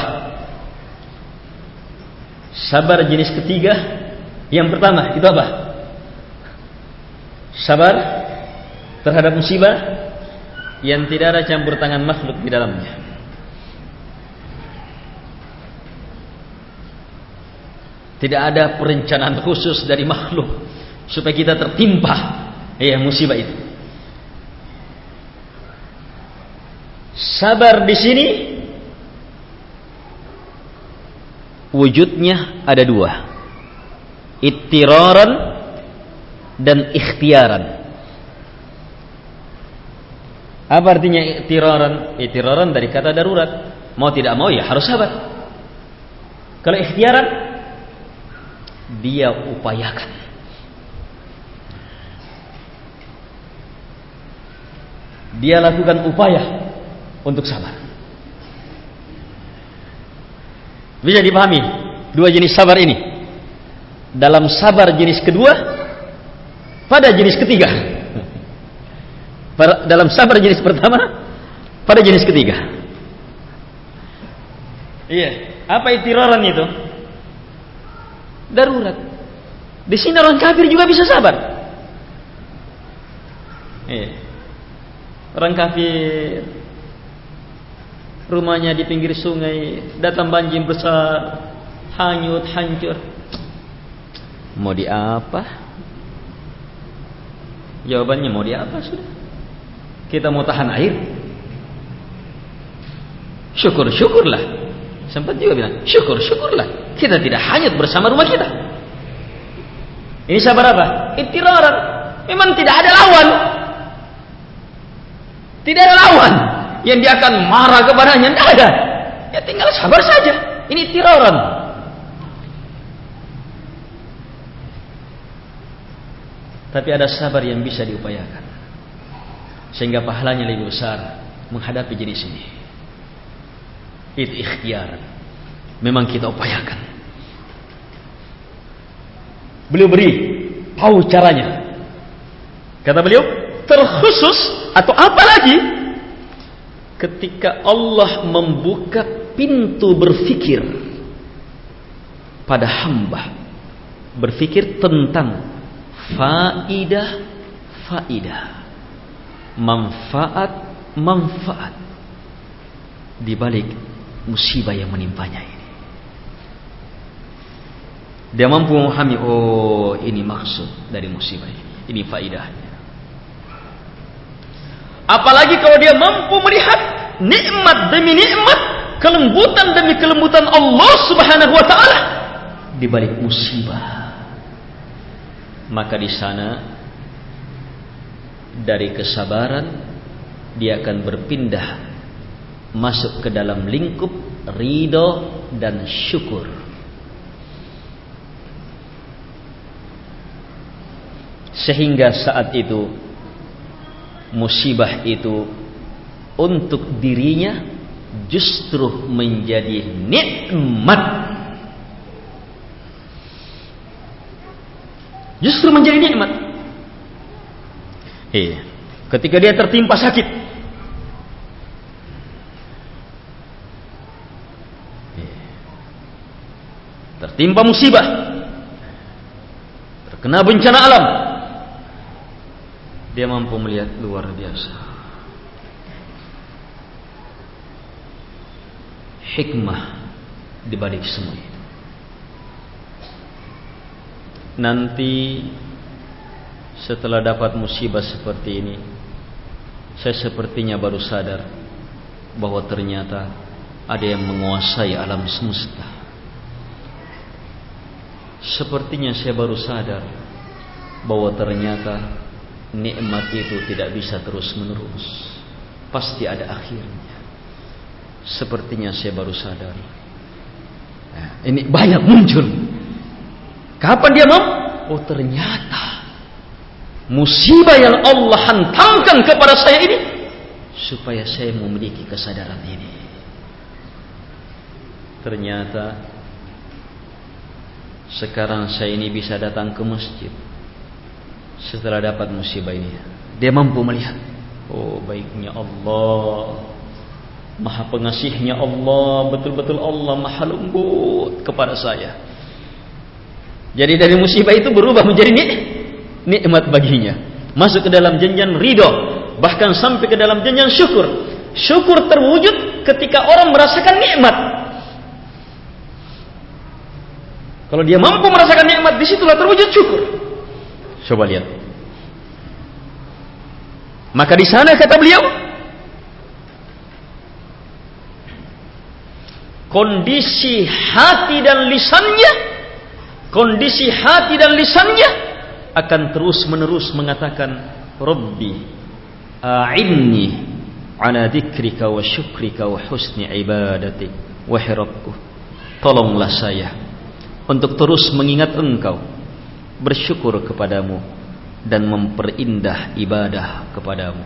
Sabar jenis ketiga yang pertama itu apa? Sabar terhadap musibah yang tidak ada campur tangan makhluk di dalamnya. Tidak ada perencanaan khusus dari makhluk supaya kita tertimpa ya musibah itu. Sabar di sini wujudnya ada dua. Ittiraran dan ikhtiaran. Apa artinya ittiraran? Ittiraran dari kata darurat. Mau tidak mau ya harus sabar. Kalau ikhtiaran dia upayakan. dia lakukan upaya untuk sabar. Bisa dipahami dua jenis sabar ini. Dalam sabar jenis kedua pada jenis ketiga. Dalam sabar jenis pertama pada jenis ketiga. Iya, apa itiraran itu? Darurat. Di sini orang kafir juga bisa sabar. Iya. Orang kafir Rumahnya di pinggir sungai Datang banjir besar Hanyut, hancur. Mau di apa? Jawabannya mau di apa sudah? Kita mau tahan air. Syukur-syukurlah. Sempat juga bilang Syukur-syukurlah. Kita tidak hanyut bersama rumah kita. Ini sabar apa? Itiraran Memang tidak ada lawan. Tidak ada lawan yang dia akan marah kepadanya. Tidak ada. Ya tinggal sabar saja. Ini tiraran. Tapi ada sabar yang bisa diupayakan. Sehingga pahalanya lebih besar menghadapi jenis ini. Itu ikhtiar. Memang kita upayakan. Beliau beri tahu caranya. Kata beliau, terkhusus atau apa lagi ketika Allah membuka pintu berfikir pada hamba. Berfikir tentang faidah faidah. Manfaat manfaat. Di balik musibah yang menimpanya ini. Dia mampu memahami oh ini maksud dari musibah ini. Ini faidahnya Apalagi kalau dia mampu melihat nikmat demi nikmat, kelembutan demi kelembutan Allah Subhanahu wa taala di balik musibah. Maka di sana dari kesabaran dia akan berpindah masuk ke dalam lingkup ridho dan syukur. Sehingga saat itu musibah itu untuk dirinya justru menjadi nikmat. Justru menjadi nikmat. Eh, ketika dia tertimpa sakit, tertimpa musibah. Terkena bencana alam dia mampu melihat luar biasa. Hikmah di balik semua itu. Nanti setelah dapat musibah seperti ini saya sepertinya baru sadar bahwa ternyata ada yang menguasai alam semesta. Sepertinya saya baru sadar bahwa ternyata nikmat itu tidak bisa terus menerus. Pasti ada akhirnya. Sepertinya saya baru sadar. Ya, ini banyak muncul. Kapan dia mau? Oh ternyata musibah yang Allah hantamkan kepada saya ini supaya saya memiliki kesadaran ini. Ternyata sekarang saya ini bisa datang ke masjid setelah dapat musibah ini. Dia mampu melihat. Oh baiknya Allah. Maha pengasihnya Allah. Betul-betul Allah maha lembut kepada saya. Jadi dari musibah itu berubah menjadi nik nikmat baginya. Masuk ke dalam jenjang ridho. Bahkan sampai ke dalam jenjang syukur. Syukur terwujud ketika orang merasakan nikmat. Kalau dia mampu merasakan nikmat di situlah terwujud syukur. Coba lihat. Maka di sana kata beliau kondisi hati dan lisannya kondisi hati dan lisannya akan terus menerus mengatakan Rabbi a'inni ala dzikrika wa syukrika wa husni ibadati wahai Rabbku tolonglah saya untuk terus mengingat engkau bersyukur kepadamu dan memperindah ibadah kepadamu.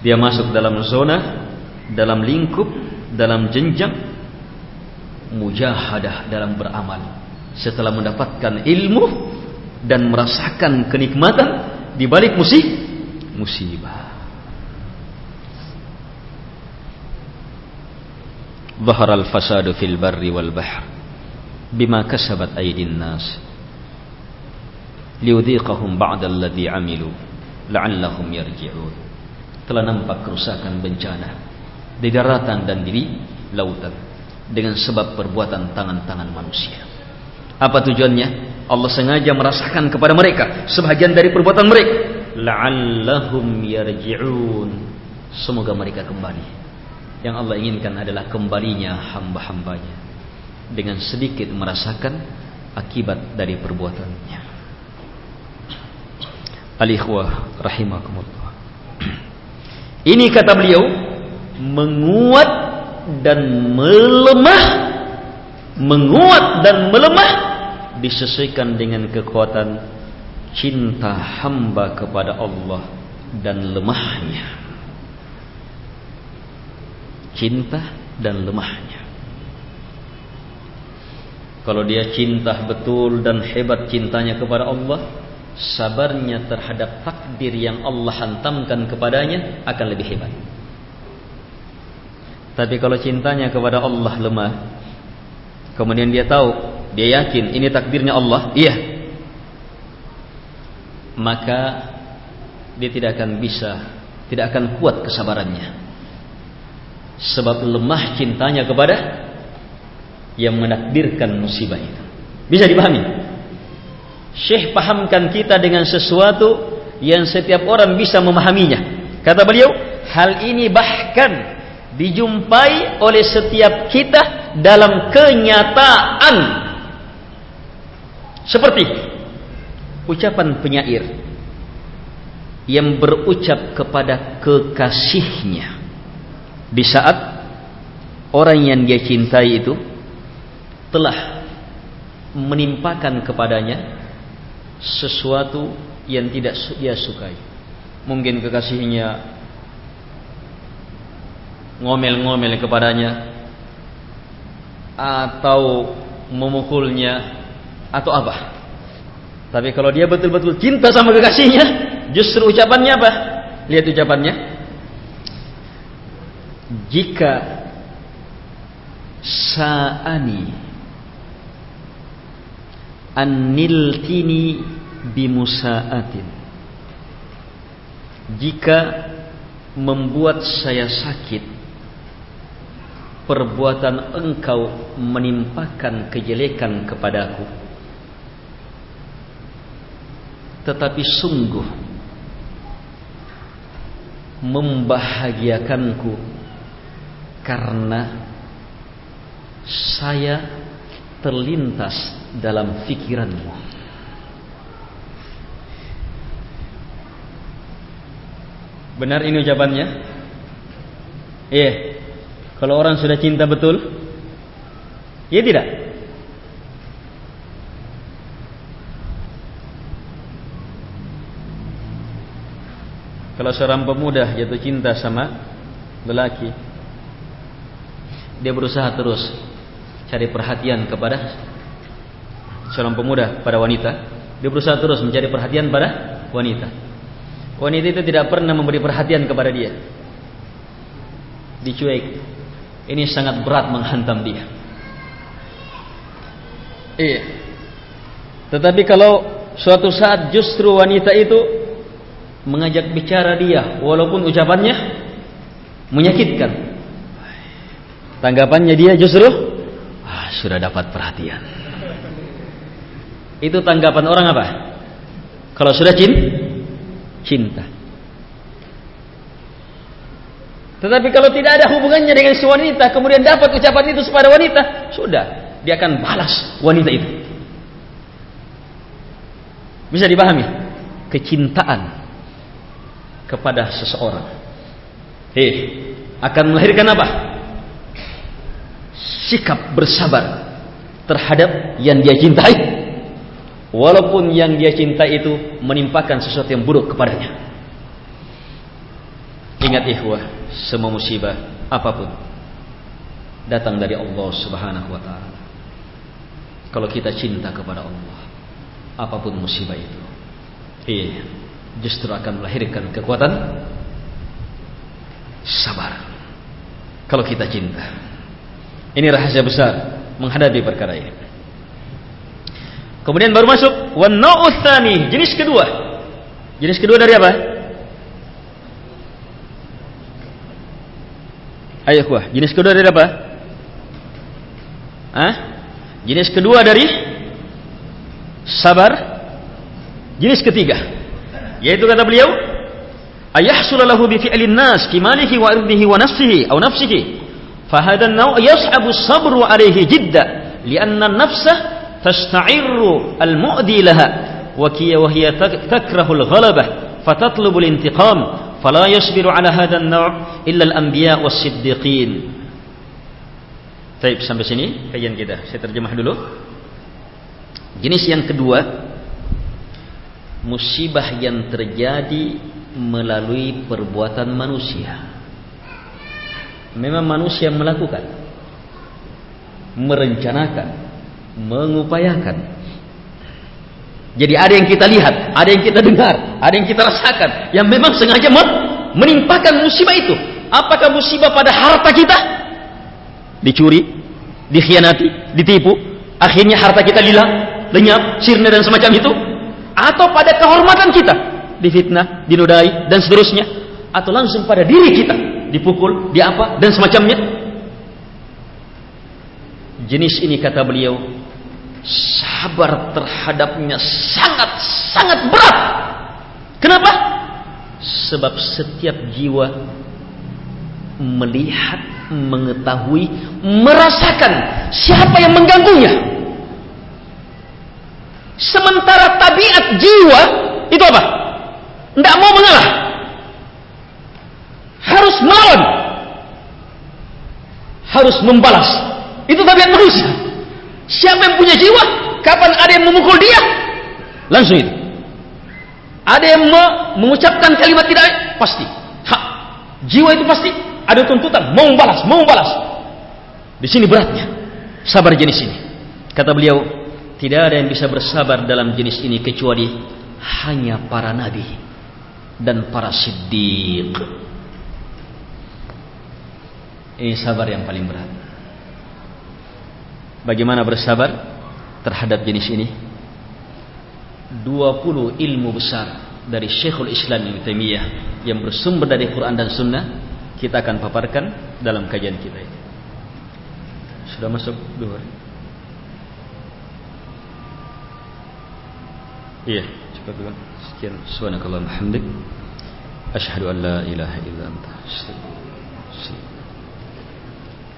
Dia masuk dalam zona dalam lingkup dalam jenjang mujahadah dalam beramal. Setelah mendapatkan ilmu dan merasakan kenikmatan di balik musibah musibah. Zahara al-fasad fil barri wal bahr bima kasabat aydin nas liudhiqahum ba'da alladhi amilu la'allahum yarji'un telah nampak kerusakan bencana di daratan dan di lautan dengan sebab perbuatan tangan-tangan manusia. Apa tujuannya? Allah sengaja merasakan kepada mereka sebahagian dari perbuatan mereka. La'allahum yarji'un. Semoga mereka kembali. Yang Allah inginkan adalah kembalinya hamba-hambanya dengan sedikit merasakan akibat dari perbuatannya. Alikhwah rahimakumullah. Ini kata beliau menguat dan melemah menguat dan melemah disesuaikan dengan kekuatan cinta hamba kepada Allah dan lemahnya cinta dan lemahnya. Kalau dia cinta betul dan hebat cintanya kepada Allah, sabarnya terhadap takdir yang Allah hantamkan kepadanya akan lebih hebat. Tapi kalau cintanya kepada Allah lemah, kemudian dia tahu, dia yakin ini takdirnya Allah, iya. Maka dia tidak akan bisa, tidak akan kuat kesabarannya sebab lemah cintanya kepada yang menakdirkan musibah itu. Bisa dipahami? Syekh pahamkan kita dengan sesuatu yang setiap orang bisa memahaminya. Kata beliau, hal ini bahkan dijumpai oleh setiap kita dalam kenyataan. Seperti ucapan penyair. yang berucap kepada kekasihnya di saat orang yang dia cintai itu telah menimpakan kepadanya sesuatu yang tidak dia sukai. Mungkin kekasihnya ngomel-ngomel kepadanya atau memukulnya atau apa. Tapi kalau dia betul-betul cinta sama kekasihnya justru ucapannya apa? Lihat ucapannya. Jika sa'ani anniltini bimusa'atin. Jika membuat saya sakit perbuatan engkau menimpakan kejelekan kepadaku. Tetapi sungguh membahagiakanku karena saya terlintas dalam fikiranmu. Benar ini ucapannya? Iya. Kalau orang sudah cinta betul ya tidak? Kalau seorang pemuda jatuh cinta sama lelaki dia berusaha terus cari perhatian kepada seorang pemuda pada wanita. Dia berusaha terus mencari perhatian pada wanita. Wanita itu tidak pernah memberi perhatian kepada dia. Dicuek. Ini sangat berat menghantam dia. Iya. Tetapi kalau suatu saat justru wanita itu mengajak bicara dia walaupun ucapannya menyakitkan. Tanggapannya dia justru sudah dapat perhatian. Itu tanggapan orang apa? Kalau sudah cinta. Tetapi kalau tidak ada hubungannya dengan si wanita, kemudian dapat ucapan itu kepada wanita, sudah, dia akan balas wanita itu. Bisa dipahami? Kecintaan kepada seseorang. Hei, akan melahirkan apa? Sikap bersabar terhadap yang dia cintai. Walaupun yang dia cintai itu menimpakan sesuatu yang buruk kepadanya. Ingat ikhwah semua musibah apa pun datang dari Allah subhanahu wa ta'ala. Kalau kita cinta kepada Allah apa pun musibah itu iya justru akan melahirkan kekuatan sabar. Kalau kita cinta ini rahasia besar menghadapi perkara ini. Kemudian baru masuk wan nautsani, jenis kedua. Jenis kedua dari apa? Ayo kuah, jenis kedua dari apa? Hah? Jenis kedua dari sabar. Jenis ketiga yaitu kata beliau ayahsulalahu bi fi'lin nas kimalihi wa irdihi wa nafsihi atau nafsihi فهذا النوع يصعب الصبر عليه جدا لأن النفس تستعر المؤذي لها وهي تكره الغلبة فتطلب الانتقام فلا يصبر على هذا النوع إلا الأنبياء والصديقين طيب sampai sini kajian kita saya terjemah dulu jenis yang kedua musibah yang terjadi melalui perbuatan manusia Memang manusia melakukan merencanakan mengupayakan. Jadi ada yang kita lihat ada yang kita dengar ada yang kita rasakan yang memang sengaja menimpakan musibah itu. Apakah musibah pada harta kita? Dicuri dikhianati ditipu akhirnya harta kita hilang lenyap sirna dan semacam itu? Atau pada kehormatan kita difitnah dinodai dan seterusnya? Atau langsung pada diri kita dipukul, diapa dan semacamnya. Jenis ini kata beliau sabar terhadapnya sangat sangat berat. Kenapa? Sebab setiap jiwa melihat, mengetahui, merasakan siapa yang mengganggunya. Sementara tabiat jiwa itu apa? Tidak mau mengalah. Harus membalas. Itu tabiat manusia. Siapa yang punya jiwa, kapan ada yang memukul dia, langsung itu. Ada yang mengucapkan kalimat tidak, pasti. Hak. Jiwa itu pasti ada tuntutan, mau membalas, mau membalas. Di sini beratnya. Sabar jenis ini. Kata beliau, tidak ada yang bisa bersabar dalam jenis ini kecuali hanya para nabi dan para siddiq. Ini sabar yang paling berat. Bagaimana bersabar terhadap jenis ini? 20 ilmu besar dari Syekhul Islam Ibn Taimiyah yang bersumber dari Quran dan Sunnah kita akan paparkan dalam kajian kita ini. Sudah masuk dua. Iya, cepat dulu. Sekian. Subhanakallahumma hamdik. Asyhadu an la ilaha illa anta.